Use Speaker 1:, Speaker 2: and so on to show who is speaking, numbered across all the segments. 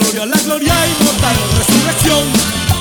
Speaker 1: hacia la gloria inmortal resurrección.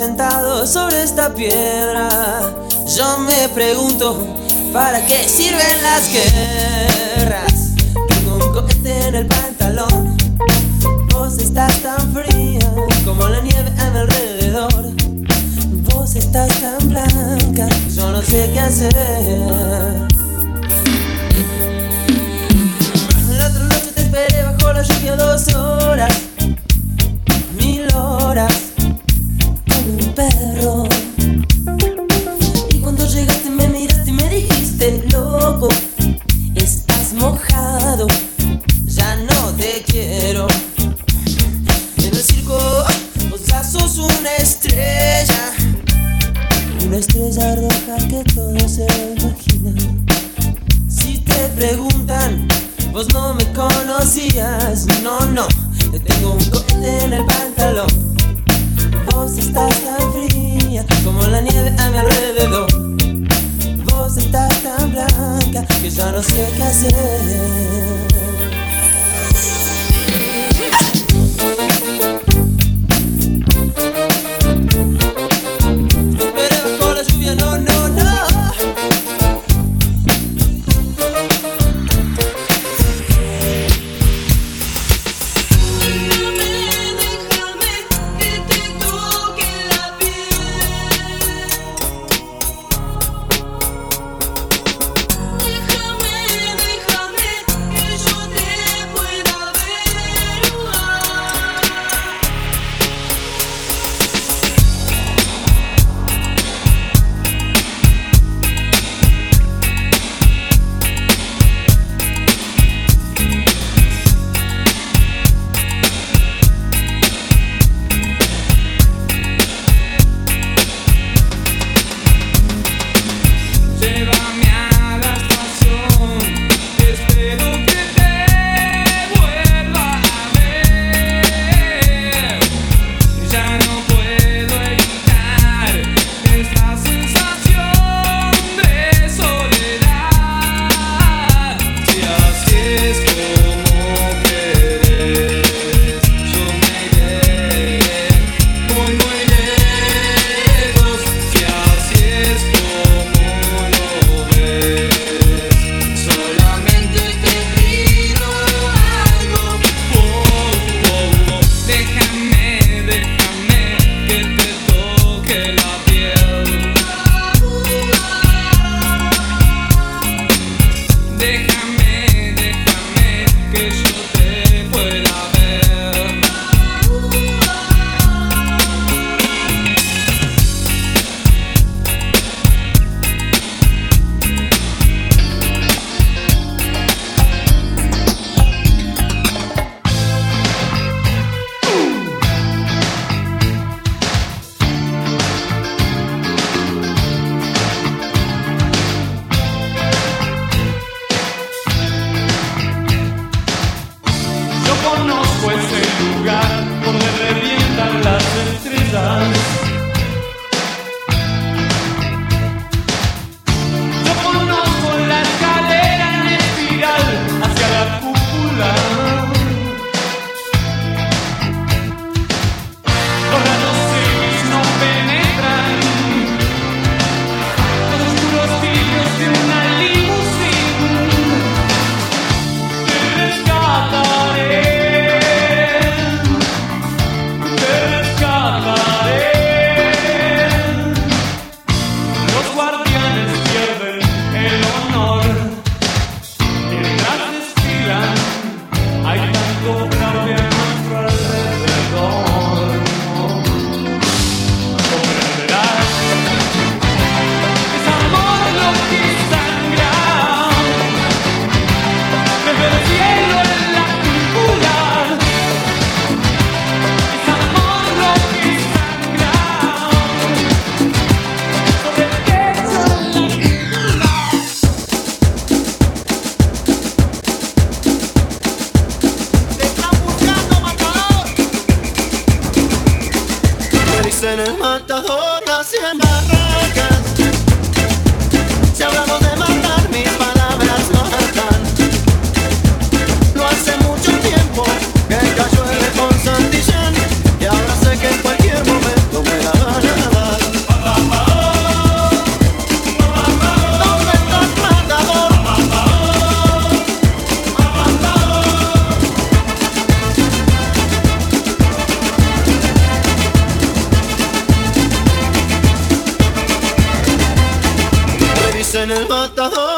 Speaker 2: sentado sobre esta piedra, yo me pregunto, ¿para qué sirven las que. você quer ser. El
Speaker 3: matador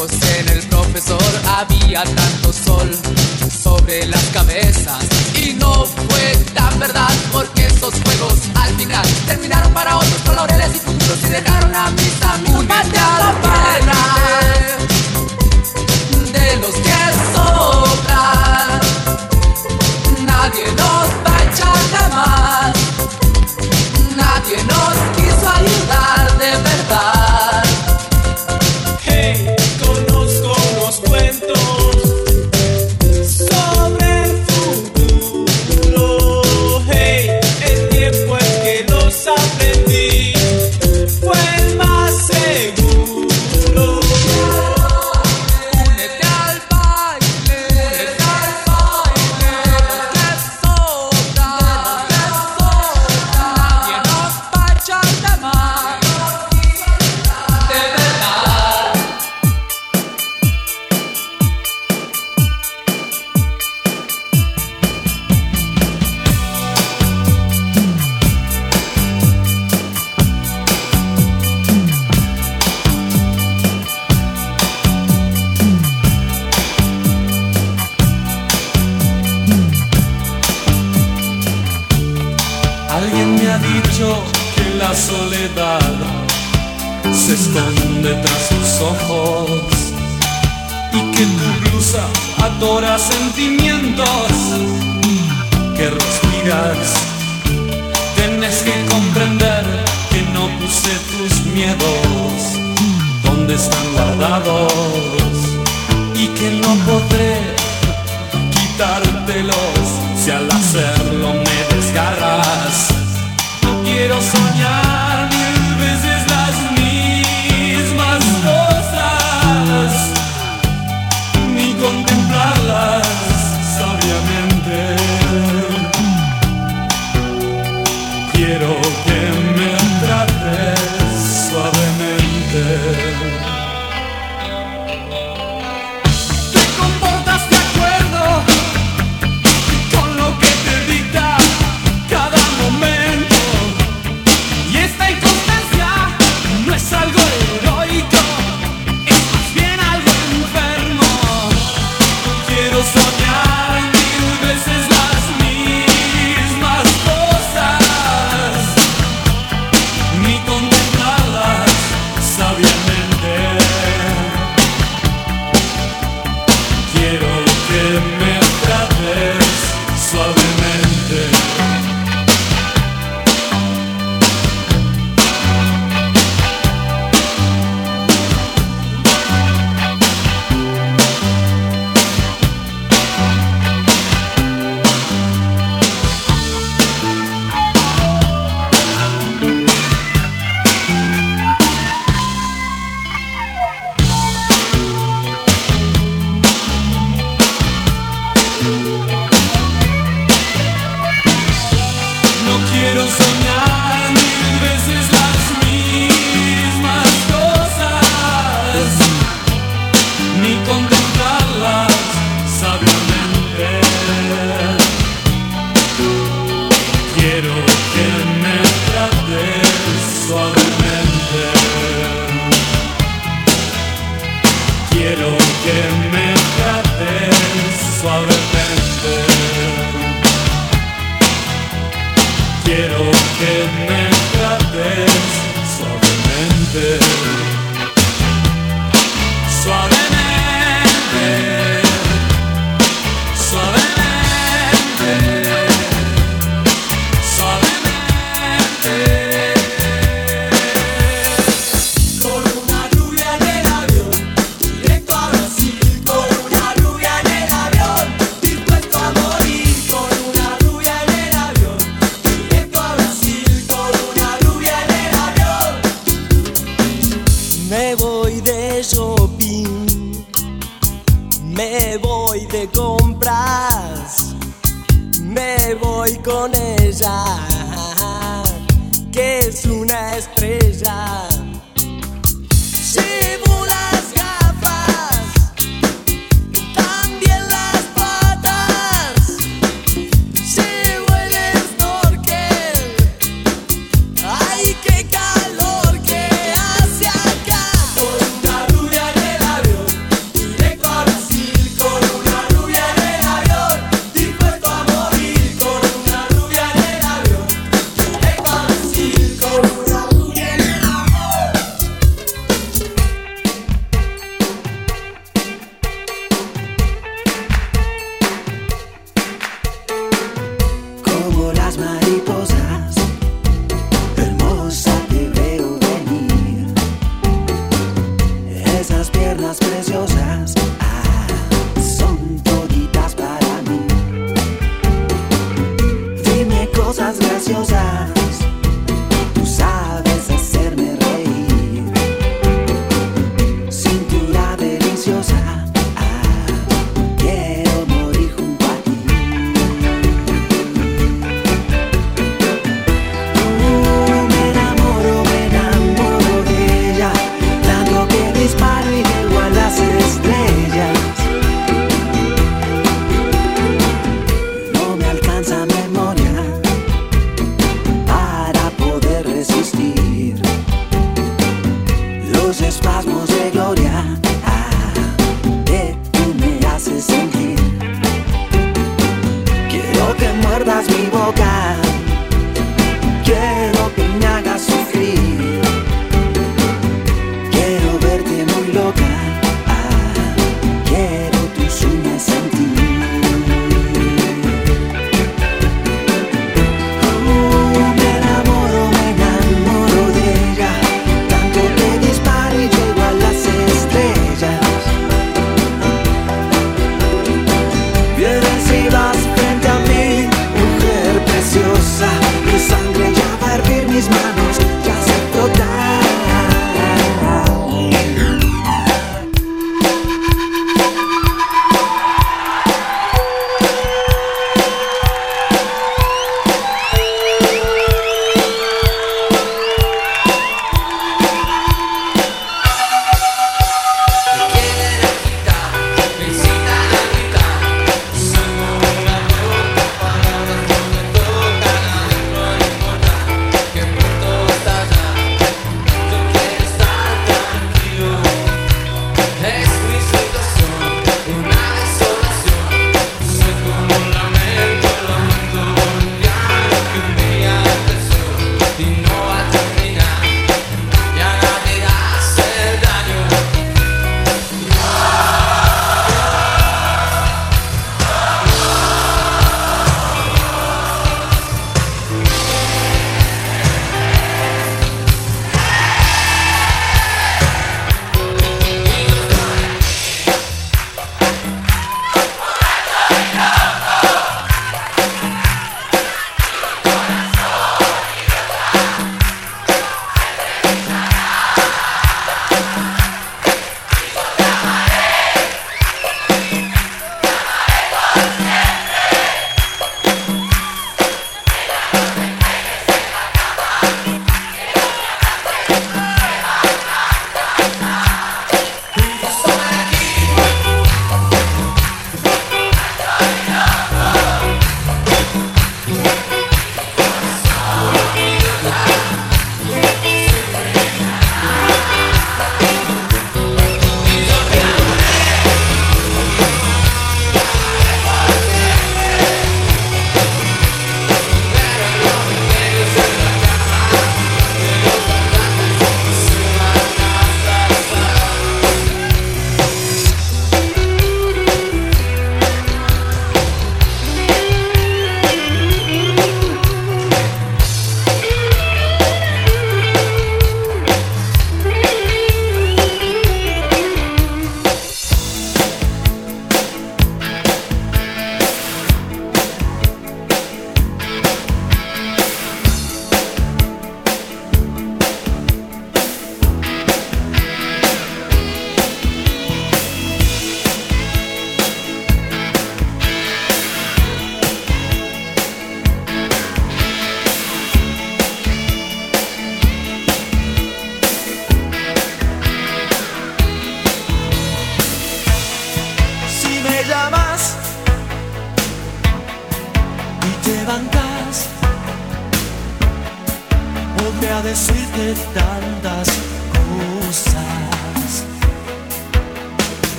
Speaker 3: en
Speaker 4: el
Speaker 2: profesor había tanto sol sobre las cabezas y no fue tan verdad porque esos juegos al final terminaron para otros colores y futuros y dejaron a mis amigos.
Speaker 5: Para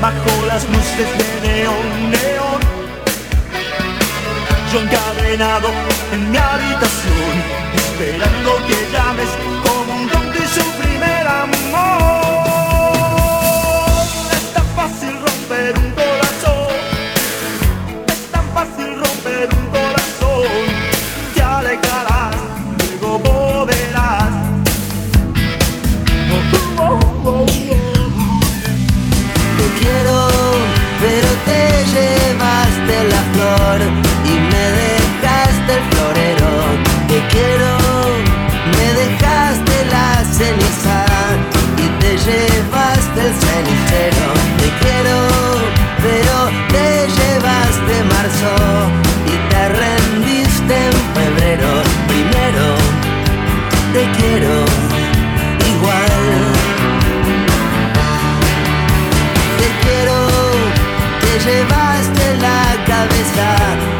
Speaker 5: bajo las luces de neón, neón. Yo encadenado en mi habitación, esperando que llames como un don de su primer amor.
Speaker 6: that.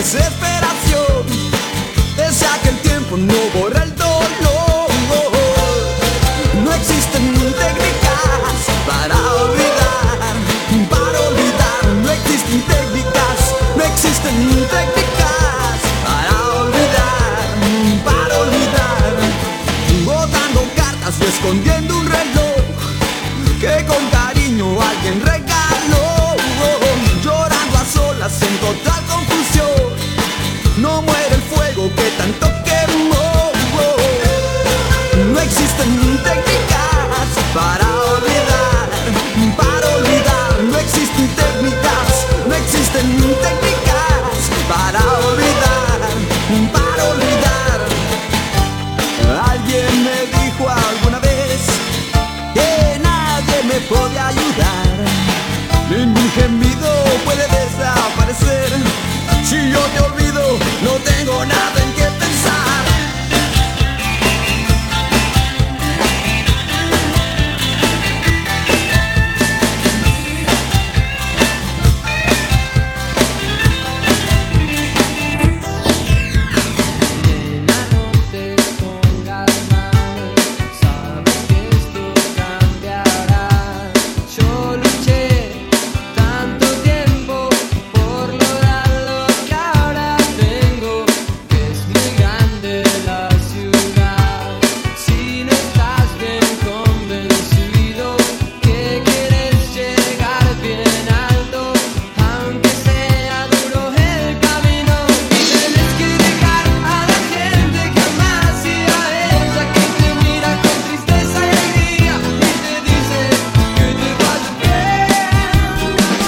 Speaker 6: Desesperación. Desea que el tiempo no borra